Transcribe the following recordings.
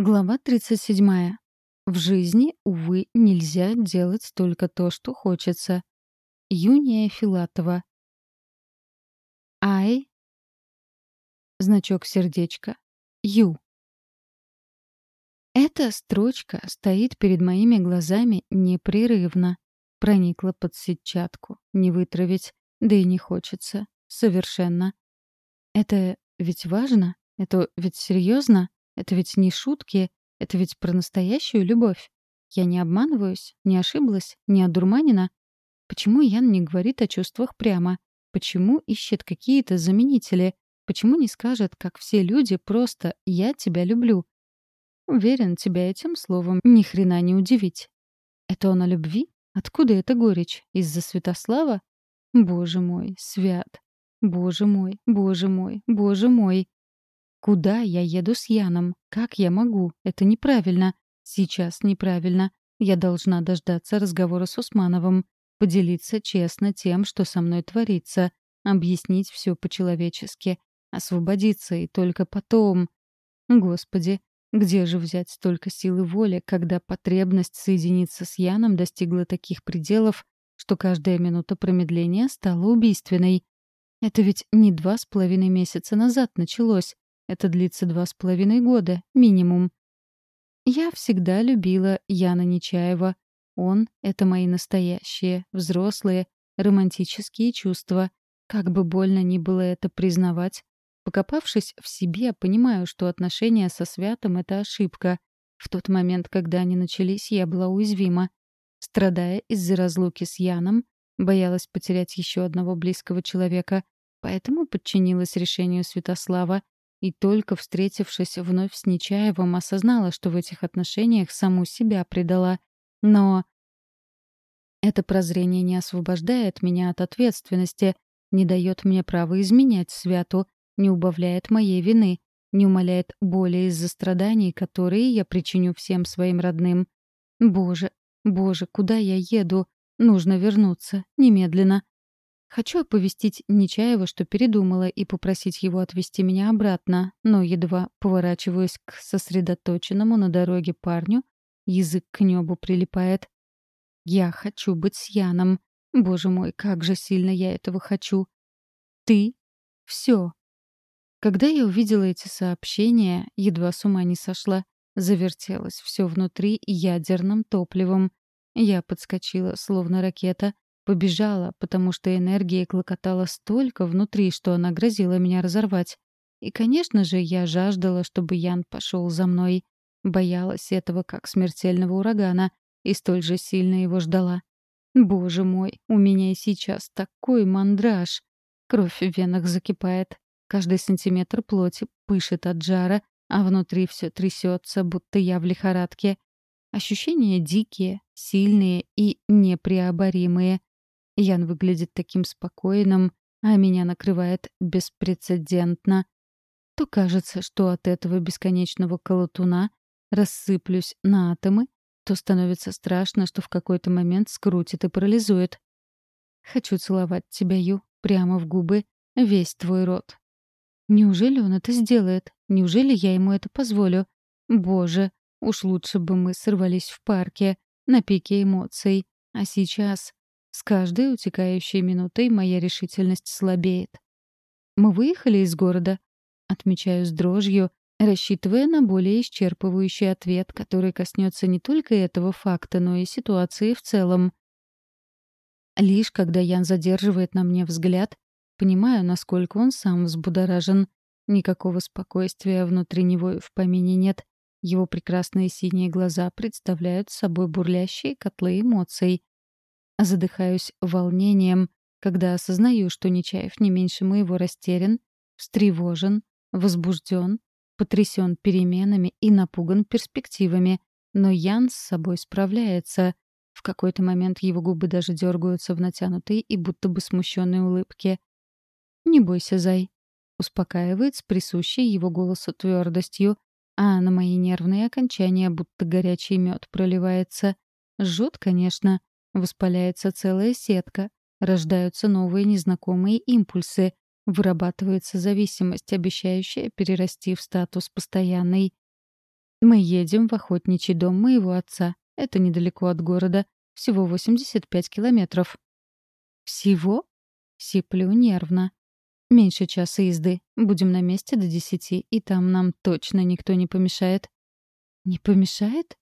Глава 37. В жизни, увы, нельзя делать только то, что хочется. Юния Филатова. Ай. Значок сердечка. Ю. Эта строчка стоит перед моими глазами непрерывно. Проникла под сетчатку. Не вытравить, да и не хочется. Совершенно. Это ведь важно? Это ведь серьезно? Это ведь не шутки, это ведь про настоящую любовь. Я не обманываюсь, не ошиблась, не одурманена. Почему Ян не говорит о чувствах прямо? Почему ищет какие-то заменители? Почему не скажет, как все люди, просто «я тебя люблю»? Уверен, тебя этим словом ни хрена не удивить. Это он о любви? Откуда эта горечь? Из-за Святослава? Боже мой, свят. Боже мой, боже мой, боже мой. Куда я еду с Яном? Как я могу? Это неправильно. Сейчас неправильно. Я должна дождаться разговора с Усмановым, поделиться честно тем, что со мной творится, объяснить все по-человечески, освободиться и только потом... Господи, где же взять столько силы воли, когда потребность соединиться с Яном достигла таких пределов, что каждая минута промедления стала убийственной? Это ведь не два с половиной месяца назад началось. Это длится два с половиной года, минимум. Я всегда любила Яна Нечаева. Он — это мои настоящие, взрослые, романтические чувства. Как бы больно ни было это признавать. Покопавшись в себе, понимаю, что отношения со Святым — это ошибка. В тот момент, когда они начались, я была уязвима. Страдая из-за разлуки с Яном, боялась потерять еще одного близкого человека, поэтому подчинилась решению Святослава и только встретившись вновь с Нечаевым, осознала, что в этих отношениях саму себя предала. Но это прозрение не освобождает меня от ответственности, не дает мне права изменять святу, не убавляет моей вины, не умаляет боли из-за страданий, которые я причиню всем своим родным. Боже, боже, куда я еду? Нужно вернуться, немедленно. Хочу оповестить Нечаева, что передумала, и попросить его отвезти меня обратно, но едва поворачиваюсь к сосредоточенному на дороге парню, язык к небу прилипает. Я хочу быть с Яном. Боже мой, как же сильно я этого хочу. Ты — все. Когда я увидела эти сообщения, едва с ума не сошла. Завертелось все внутри ядерным топливом. Я подскочила, словно ракета, Побежала, потому что энергии клокотало столько внутри, что она грозила меня разорвать. И, конечно же, я жаждала, чтобы Ян пошел за мной. Боялась этого как смертельного урагана и столь же сильно его ждала. Боже мой, у меня и сейчас такой мандраж. Кровь в венах закипает. Каждый сантиметр плоти пышет от жара, а внутри все трясется, будто я в лихорадке. Ощущения дикие, сильные и непреоборимые. Ян выглядит таким спокойным, а меня накрывает беспрецедентно. То кажется, что от этого бесконечного колотуна рассыплюсь на атомы, то становится страшно, что в какой-то момент скрутит и парализует. Хочу целовать тебя, Ю, прямо в губы, весь твой рот. Неужели он это сделает? Неужели я ему это позволю? Боже, уж лучше бы мы сорвались в парке, на пике эмоций. А сейчас с каждой утекающей минутой моя решительность слабеет. Мы выехали из города. Отмечаю с дрожью, рассчитывая на более исчерпывающий ответ, который коснется не только этого факта, но и ситуации в целом. Лишь когда Ян задерживает на мне взгляд, понимаю, насколько он сам взбудоражен. Никакого спокойствия внутри него в помине нет. Его прекрасные синие глаза представляют собой бурлящие котлы эмоций. Задыхаюсь волнением, когда осознаю, что Нечаев не меньше моего растерян, встревожен, возбужден, потрясен переменами и напуган перспективами. Но Ян с собой справляется. В какой-то момент его губы даже дергаются в натянутой и будто бы смущенной улыбке. «Не бойся, Зай», — успокаивает с присущей его голосу твердостью, а на мои нервные окончания будто горячий мед проливается. Жжет, конечно, Воспаляется целая сетка, рождаются новые незнакомые импульсы, вырабатывается зависимость, обещающая перерасти в статус постоянный. Мы едем в охотничий дом моего отца. Это недалеко от города. Всего 85 километров. Всего? Сиплю нервно. Меньше часа езды. Будем на месте до десяти, и там нам точно никто не помешает. Не помешает?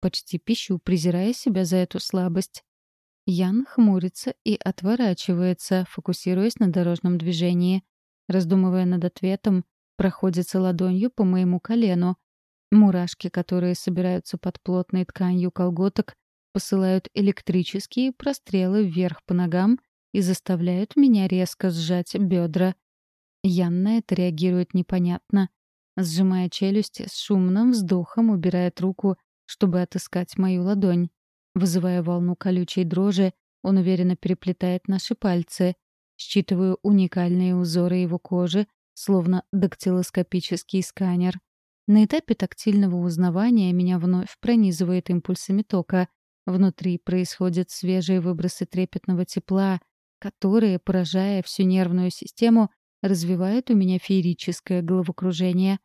Почти пищу, презирая себя за эту слабость. Ян хмурится и отворачивается, фокусируясь на дорожном движении. Раздумывая над ответом, проходится ладонью по моему колену. Мурашки, которые собираются под плотной тканью колготок, посылают электрические прострелы вверх по ногам и заставляют меня резко сжать бедра. Ян на это реагирует непонятно. Сжимая челюсти, с шумным вздохом убирает руку, чтобы отыскать мою ладонь. Вызывая волну колючей дрожи, он уверенно переплетает наши пальцы. Считываю уникальные узоры его кожи, словно дактилоскопический сканер. На этапе тактильного узнавания меня вновь пронизывает импульсами тока. Внутри происходят свежие выбросы трепетного тепла, которые, поражая всю нервную систему, развивают у меня феерическое головокружение.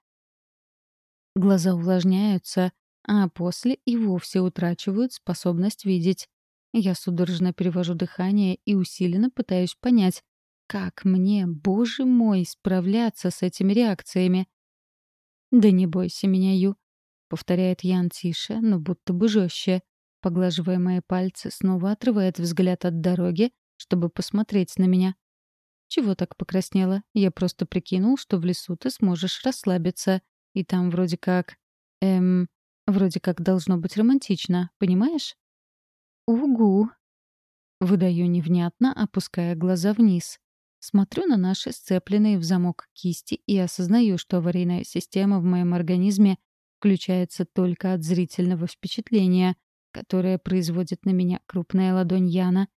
Глаза увлажняются, а после и вовсе утрачивают способность видеть. Я судорожно перевожу дыхание и усиленно пытаюсь понять, как мне, боже мой, справляться с этими реакциями. «Да не бойся меня, Ю», — повторяет Ян тише, но будто бы жестче. Поглаживая мои пальцы, снова отрывает взгляд от дороги, чтобы посмотреть на меня. «Чего так покраснела? Я просто прикинул, что в лесу ты сможешь расслабиться. И там вроде как... Эм... Вроде как должно быть романтично, понимаешь? Угу. Выдаю невнятно, опуская глаза вниз. Смотрю на наши сцепленные в замок кисти и осознаю, что аварийная система в моем организме включается только от зрительного впечатления, которое производит на меня крупная ладонь Яна.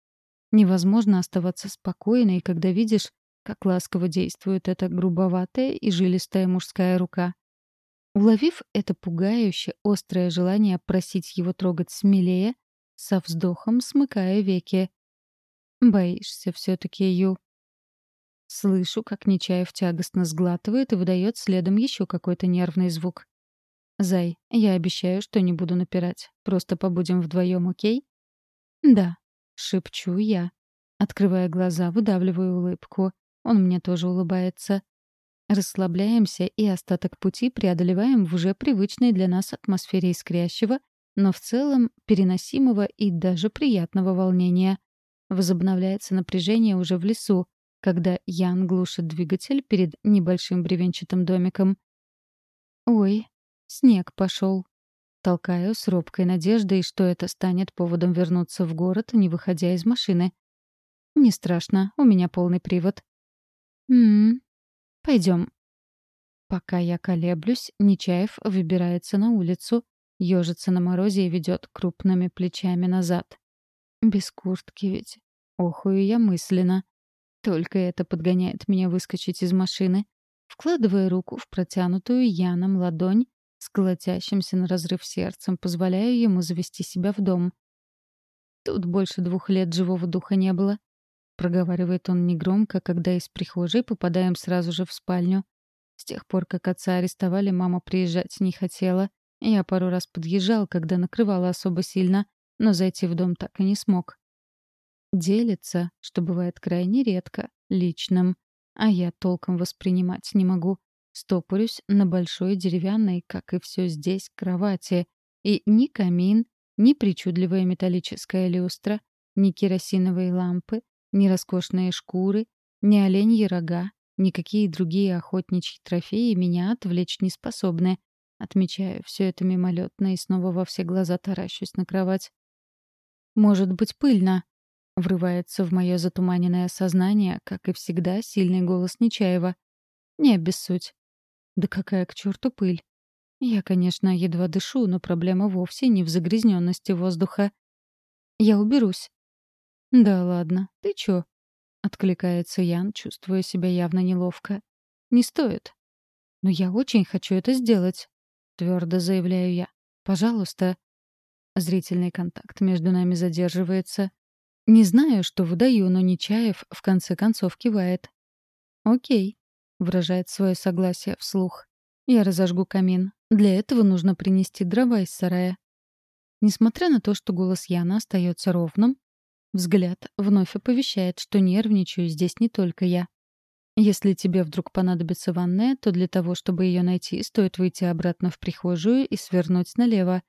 Невозможно оставаться спокойной, когда видишь, как ласково действует эта грубоватая и жилистая мужская рука. Уловив это пугающе острое желание просить его трогать смелее, со вздохом смыкая веки. «Боишься все-таки, Ю?» Слышу, как Нечаев тягостно сглатывает и выдает следом еще какой-то нервный звук. «Зай, я обещаю, что не буду напирать. Просто побудем вдвоем, окей?» «Да», — шепчу я. Открывая глаза, выдавливаю улыбку. Он мне тоже улыбается. Расслабляемся и остаток пути преодолеваем в уже привычной для нас атмосфере искрящего, но в целом переносимого и даже приятного волнения. Возобновляется напряжение уже в лесу, когда Ян глушит двигатель перед небольшим бревенчатым домиком. «Ой, снег пошел. Толкаю с робкой надеждой, что это станет поводом вернуться в город, не выходя из машины. «Не страшно, у меня полный привод». «М-м, Пойдем. Пока я колеблюсь, Нечаев выбирается на улицу, ежится на морозе и ведет крупными плечами назад. Без куртки ведь. Охую я мысленно. Только это подгоняет меня выскочить из машины. Вкладывая руку в протянутую Яном ладонь, с на разрыв сердцем, позволяю ему завести себя в дом. Тут больше двух лет живого духа не было проговаривает он негромко, когда из прихожей попадаем сразу же в спальню. С тех пор, как отца арестовали, мама приезжать не хотела. Я пару раз подъезжал, когда накрывала особо сильно, но зайти в дом так и не смог. Делится, что бывает крайне редко, личным, а я толком воспринимать не могу. Стопорюсь на большой деревянной, как и все здесь, кровати. И ни камин, ни причудливая металлическая люстра, ни керосиновые лампы, ни роскошные шкуры, ни оленьи рога, никакие другие охотничьи трофеи меня отвлечь не способны. Отмечаю все это мимолетно и снова во все глаза таращусь на кровать. «Может быть, пыльно?» — врывается в мое затуманенное сознание, как и всегда, сильный голос Нечаева. «Не обессудь». «Да какая к черту пыль?» Я, конечно, едва дышу, но проблема вовсе не в загрязненности воздуха. Я уберусь. «Да ладно, ты чё?» — откликается Ян, чувствуя себя явно неловко. «Не стоит». «Но я очень хочу это сделать», — твердо заявляю я. «Пожалуйста». Зрительный контакт между нами задерживается. Не знаю, что выдаю, но Нечаев в конце концов кивает. «Окей», — выражает свое согласие вслух. Я разожгу камин. Для этого нужно принести дрова из сарая. Несмотря на то, что голос Яна остается ровным, взгляд вновь оповещает, что нервничаю здесь не только я. Если тебе вдруг понадобится ванная, то для того, чтобы ее найти, стоит выйти обратно в прихожую и свернуть налево.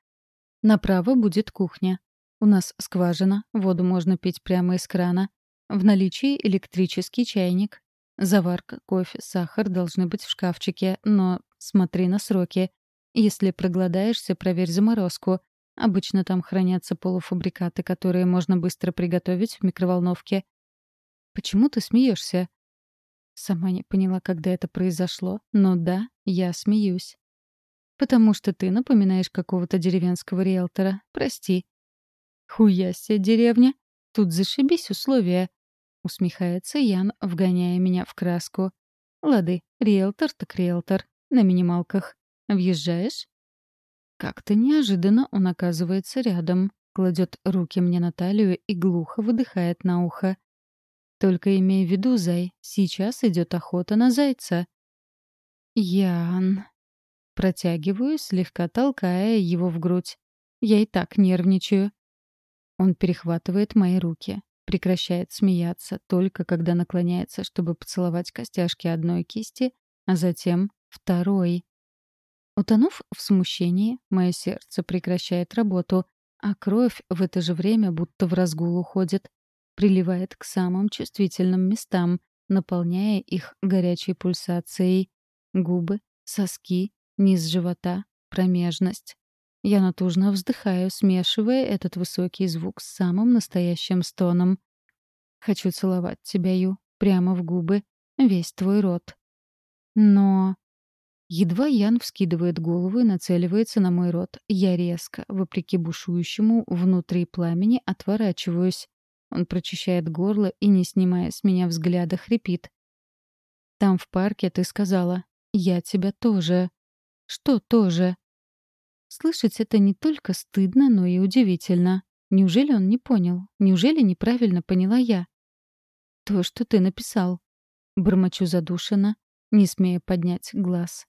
Направо будет кухня. У нас скважина, воду можно пить прямо из крана. В наличии электрический чайник. Заварка, кофе, сахар должны быть в шкафчике, но смотри на сроки. Если проголодаешься, проверь заморозку. Обычно там хранятся полуфабрикаты, которые можно быстро приготовить в микроволновке. Почему ты смеешься? Сама не поняла, когда это произошло, но да, я смеюсь. Потому что ты напоминаешь какого-то деревенского риэлтора. Прости. Хуя себе деревня. Тут зашибись условия. Усмехается Ян, вгоняя меня в краску. Лады, риэлтор так риэлтор. На минималках. Въезжаешь? Как-то неожиданно он оказывается рядом, кладет руки мне на талию и глухо выдыхает на ухо. Только имей в виду, Зай, сейчас идет охота на зайца. Ян. Протягиваю, слегка толкая его в грудь. Я и так нервничаю. Он перехватывает мои руки, прекращает смеяться, только когда наклоняется, чтобы поцеловать костяшки одной кисти, а затем второй. Утонув в смущении, мое сердце прекращает работу, а кровь в это же время будто в разгул уходит, приливает к самым чувствительным местам, наполняя их горячей пульсацией. Губы, соски, низ живота, промежность. Я натужно вздыхаю, смешивая этот высокий звук с самым настоящим стоном. Хочу целовать тебя, Ю, прямо в губы, весь твой рот. Но... Едва Ян вскидывает голову и нацеливается на мой рот, я резко, вопреки бушующему внутри пламени, отворачиваюсь. Он прочищает горло и, не снимая с меня взгляда, хрипит. «Там в парке ты сказала, я тебя тоже...» «Что тоже?» Слышать это не только стыдно, но и удивительно. Неужели он не понял? Неужели неправильно поняла я? «То, что ты написал». Бормочу задушенно, не смея поднять глаз.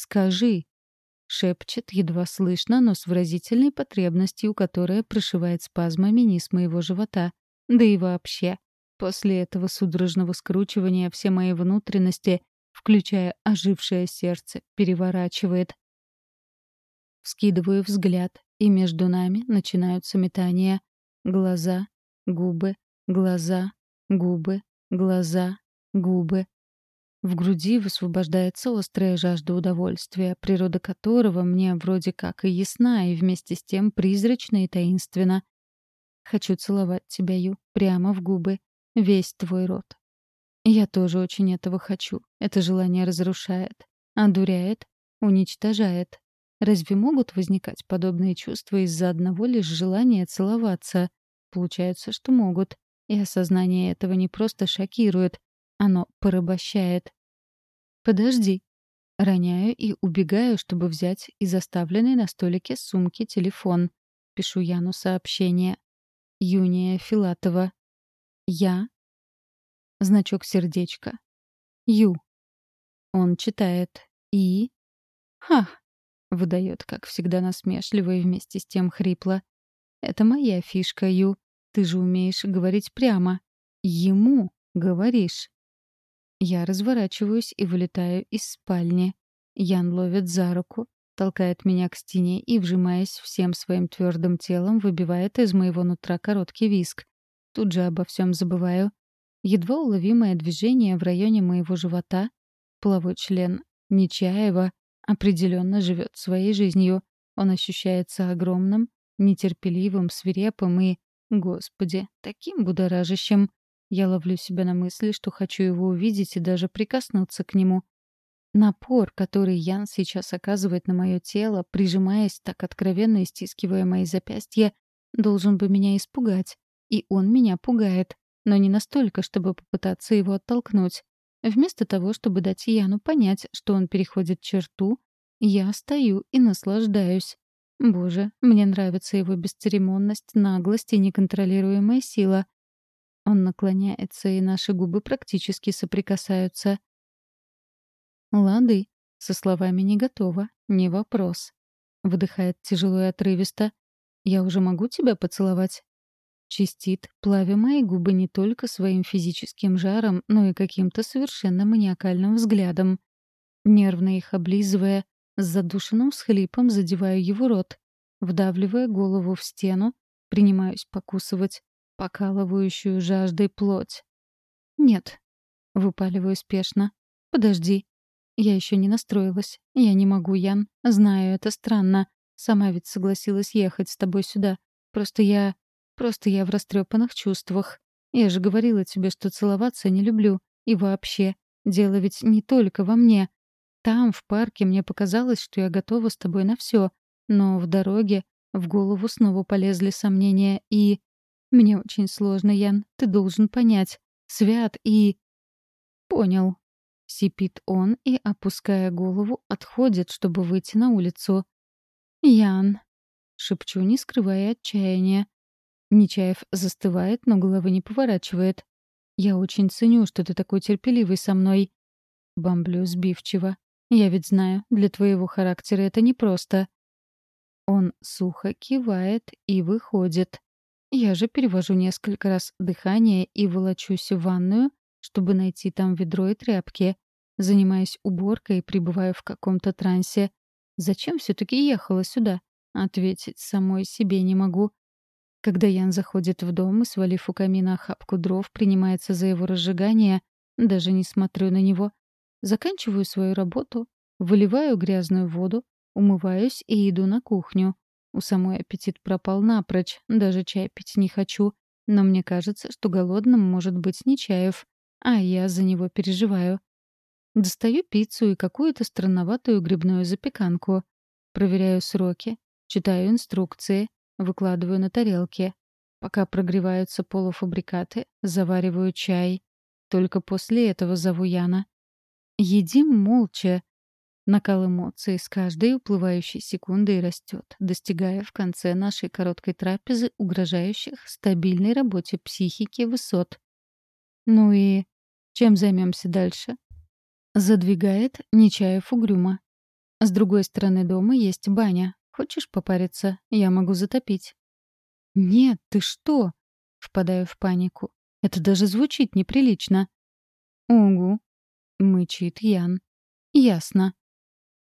«Скажи!» — шепчет, едва слышно, но с выразительной потребностью, которая прошивает спазмами низ моего живота. Да и вообще. После этого судорожного скручивания все мои внутренности, включая ожившее сердце, переворачивает. Вскидываю взгляд, и между нами начинаются метания. Глаза, губы, глаза, губы, глаза, губы. В груди высвобождается острая жажда удовольствия, природа которого мне вроде как и ясна, и вместе с тем призрачна и таинственна. Хочу целовать тебя, Ю, прямо в губы, весь твой рот. Я тоже очень этого хочу. Это желание разрушает, одуряет, уничтожает. Разве могут возникать подобные чувства из-за одного лишь желания целоваться? Получается, что могут. И осознание этого не просто шокирует, оно порабощает. «Подожди». Роняю и убегаю, чтобы взять из оставленной на столике сумки телефон. Пишу Яну сообщение. Юния Филатова. Я. Значок сердечка. Ю. Он читает. И. Ха. Выдает, как всегда, насмешливо и вместе с тем хрипло. Это моя фишка, Ю. Ты же умеешь говорить прямо. Ему говоришь. Я разворачиваюсь и вылетаю из спальни. Ян ловит за руку, толкает меня к стене и, вжимаясь всем своим твердым телом, выбивает из моего нутра короткий виск. Тут же обо всем забываю. Едва уловимое движение в районе моего живота, половой член Нечаева, определенно живет своей жизнью. Он ощущается огромным, нетерпеливым, свирепым и, господи, таким будоражащим. Я ловлю себя на мысли, что хочу его увидеть и даже прикоснуться к нему. Напор, который Ян сейчас оказывает на мое тело, прижимаясь так откровенно и стискивая мои запястья, должен бы меня испугать. И он меня пугает, но не настолько, чтобы попытаться его оттолкнуть. Вместо того, чтобы дать Яну понять, что он переходит черту, я стою и наслаждаюсь. Боже, мне нравится его бесцеремонность, наглость и неконтролируемая сила — он наклоняется, и наши губы практически соприкасаются. «Лады», Со словами «не готова», не вопрос. Выдыхает тяжело и отрывисто. «Я уже могу тебя поцеловать?» Чистит, плавя мои губы не только своим физическим жаром, но и каким-то совершенно маниакальным взглядом. Нервно их облизывая, с задушенным всхлипом задеваю его рот, вдавливая голову в стену, принимаюсь покусывать покалывающую жаждой плоть. «Нет», — выпаливаю спешно. «Подожди. Я еще не настроилась. Я не могу, Ян. Знаю, это странно. Сама ведь согласилась ехать с тобой сюда. Просто я... Просто я в растрепанных чувствах. Я же говорила тебе, что целоваться не люблю. И вообще, дело ведь не только во мне. Там, в парке, мне показалось, что я готова с тобой на все. Но в дороге в голову снова полезли сомнения и... Мне очень сложно, Ян. Ты должен понять. Свят и... Понял. Сипит он и, опуская голову, отходит, чтобы выйти на улицу. «Ян», — шепчу, не скрывая отчаяния. Нечаев застывает, но головы не поворачивает. «Я очень ценю, что ты такой терпеливый со мной». Бомблю сбивчиво. «Я ведь знаю, для твоего характера это непросто». Он сухо кивает и выходит. Я же перевожу несколько раз дыхание и волочусь в ванную, чтобы найти там ведро и тряпки. Занимаюсь уборкой и пребываю в каком-то трансе. Зачем все-таки ехала сюда? Ответить самой себе не могу. Когда Ян заходит в дом и, свалив у камина охапку дров, принимается за его разжигание, даже не смотрю на него. Заканчиваю свою работу, выливаю грязную воду, умываюсь и иду на кухню. У самой аппетит пропал напрочь, даже чай пить не хочу. Но мне кажется, что голодным может быть не чаев, а я за него переживаю. Достаю пиццу и какую-то странноватую грибную запеканку. Проверяю сроки, читаю инструкции, выкладываю на тарелки. Пока прогреваются полуфабрикаты, завариваю чай. Только после этого зову Яна. Едим молча, Накал эмоций с каждой уплывающей секундой растет, достигая в конце нашей короткой трапезы угрожающих стабильной работе психики высот. Ну и чем займемся дальше? Задвигает Нечаев угрюмо. С другой стороны дома есть баня. Хочешь попариться? Я могу затопить. Нет, ты что? Впадаю в панику. Это даже звучит неприлично. Угу. Мычит Ян. Ясно.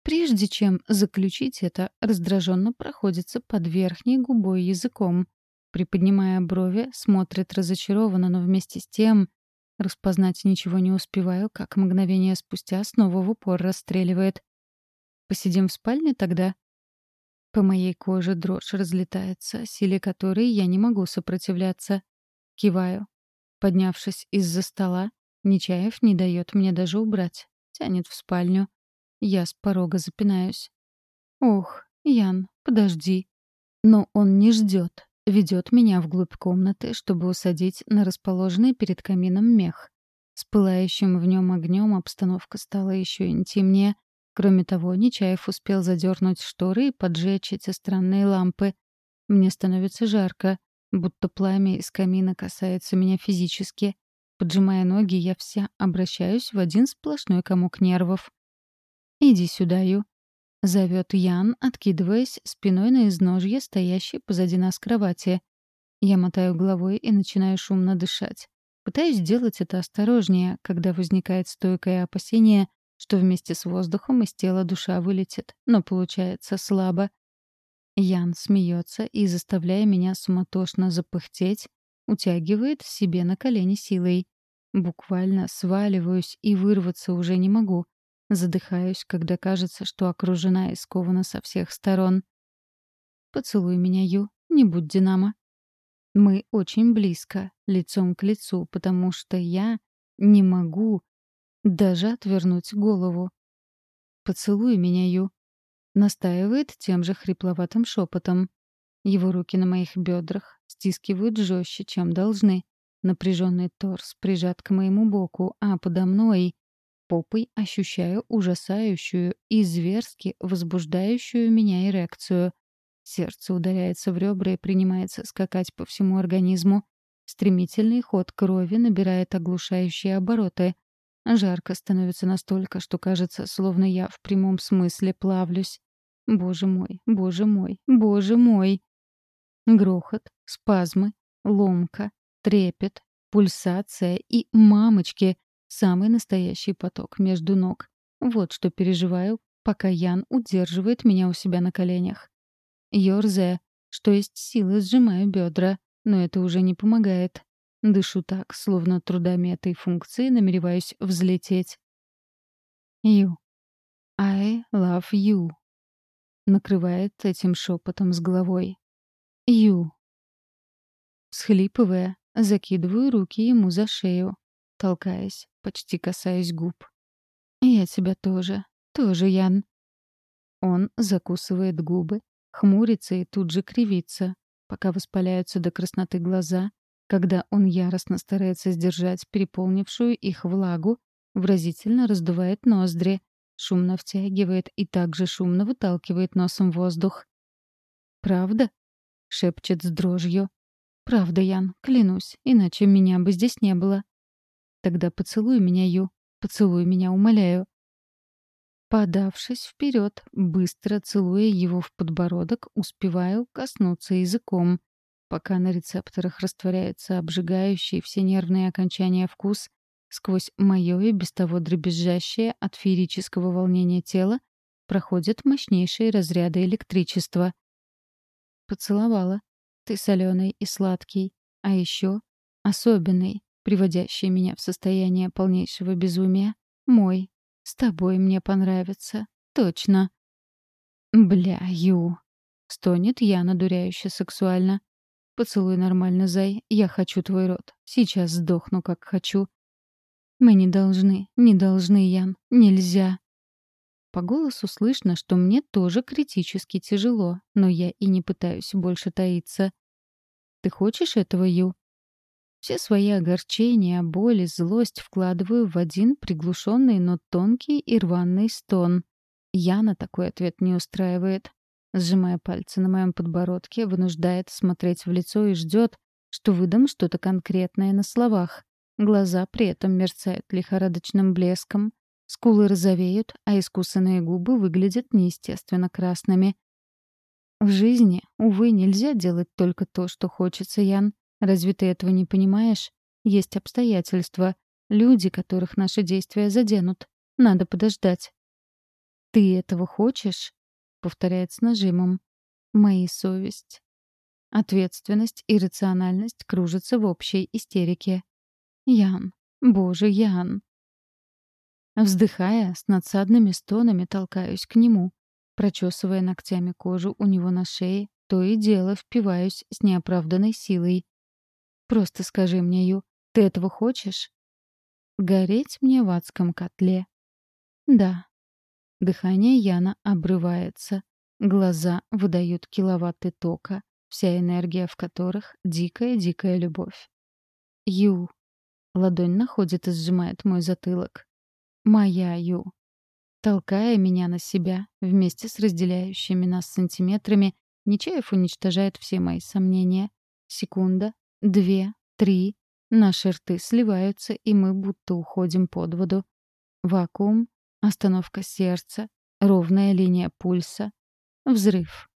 Прежде чем заключить это, раздраженно проходится под верхней губой языком. Приподнимая брови, смотрит разочарованно, но вместе с тем распознать ничего не успеваю, как мгновение спустя снова в упор расстреливает. «Посидим в спальне тогда?» По моей коже дрожь разлетается, силе которой я не могу сопротивляться. Киваю. Поднявшись из-за стола, Нечаев не дает мне даже убрать. Тянет в спальню. Я с порога запинаюсь. «Ох, Ян, подожди». Но он не ждет, ведет меня вглубь комнаты, чтобы усадить на расположенный перед камином мех. С пылающим в нем огнем обстановка стала еще интимнее. Кроме того, Нечаев успел задернуть шторы и поджечь эти странные лампы. Мне становится жарко, будто пламя из камина касается меня физически. Поджимая ноги, я вся обращаюсь в один сплошной комок нервов. «Иди сюда, Ю», — зовет Ян, откидываясь спиной на изножье, стоящей позади нас кровати. Я мотаю головой и начинаю шумно дышать. Пытаюсь сделать это осторожнее, когда возникает стойкое опасение, что вместе с воздухом из тела душа вылетит, но получается слабо. Ян смеется и, заставляя меня суматошно запыхтеть, утягивает себе на колени силой. Буквально сваливаюсь и вырваться уже не могу. Задыхаюсь, когда кажется, что окружена и скована со всех сторон. «Поцелуй меня, Ю, не будь Динамо». Мы очень близко, лицом к лицу, потому что я не могу даже отвернуть голову. «Поцелуй меня, Ю», — настаивает тем же хрипловатым шепотом. Его руки на моих бедрах стискивают жестче, чем должны. Напряженный торс прижат к моему боку, а подо мной попой ощущаю ужасающую и зверски возбуждающую меня эрекцию. Сердце ударяется в ребра и принимается скакать по всему организму. Стремительный ход крови набирает оглушающие обороты. Жарко становится настолько, что кажется, словно я в прямом смысле плавлюсь. Боже мой, боже мой, боже мой. Грохот, спазмы, ломка, трепет, пульсация и, мамочки, самый настоящий поток между ног. Вот что переживаю, пока Ян удерживает меня у себя на коленях. Ёрзая, что есть силы, сжимаю бедра, но это уже не помогает. Дышу так, словно трудами этой функции намереваюсь взлететь. You. I love you. Накрывает этим шепотом с головой. You. Схлипывая, закидываю руки ему за шею, толкаясь, почти касаясь губ. «Я тебя тоже. Тоже, Ян». Он закусывает губы, хмурится и тут же кривится, пока воспаляются до красноты глаза, когда он яростно старается сдержать переполнившую их влагу, выразительно раздувает ноздри, шумно втягивает и также шумно выталкивает носом воздух. «Правда?» — шепчет с дрожью. «Правда, Ян, клянусь, иначе меня бы здесь не было». «Тогда поцелуй меня, Ю, поцелуй меня, умоляю». Подавшись вперед, быстро целуя его в подбородок, успеваю коснуться языком, пока на рецепторах растворяется обжигающий все нервные окончания вкус, сквозь мое и без того дребезжащее от феерического волнения тело проходят мощнейшие разряды электричества. Поцеловала. Ты соленый и сладкий, а еще особенный, приводящий меня в состояние полнейшего безумия. Мой. С тобой мне понравится. Точно. Бля, Ю. Стонет я надуряюще сексуально. Поцелуй нормально, зай. Я хочу твой рот. Сейчас сдохну, как хочу. Мы не должны, не должны, Ян. Нельзя. По голосу слышно, что мне тоже критически тяжело, но я и не пытаюсь больше таиться. Ты хочешь этого, Ю? Все свои огорчения, боль и злость вкладываю в один приглушенный, но тонкий и рваный стон. Яна такой ответ не устраивает сжимая пальцы на моем подбородке, вынуждает смотреть в лицо и ждет, что выдам что-то конкретное на словах. Глаза при этом мерцают лихорадочным блеском, скулы розовеют, а искусанные губы выглядят неестественно красными. В жизни, увы, нельзя делать только то, что хочется, Ян. Разве ты этого не понимаешь? Есть обстоятельства, люди, которых наши действия заденут. Надо подождать. Ты этого хочешь? повторяет с нажимом. «Мои совесть». Ответственность и рациональность кружатся в общей истерике. «Ян, боже, Ян!» Вздыхая, с надсадными стонами толкаюсь к нему, прочесывая ногтями кожу у него на шее, то и дело впиваюсь с неоправданной силой. «Просто скажи мне, Ю, ты этого хочешь?» «Гореть мне в адском котле». «Да, Дыхание Яна обрывается. Глаза выдают киловатты тока, вся энергия в которых — дикая-дикая любовь. Ю. Ладонь находит и сжимает мой затылок. Моя Ю. Толкая меня на себя, вместе с разделяющими нас сантиметрами, Нечаев уничтожает все мои сомнения. Секунда, две, три. Наши рты сливаются, и мы будто уходим под воду. Вакуум, Остановка сердца, ровная линия пульса, взрыв.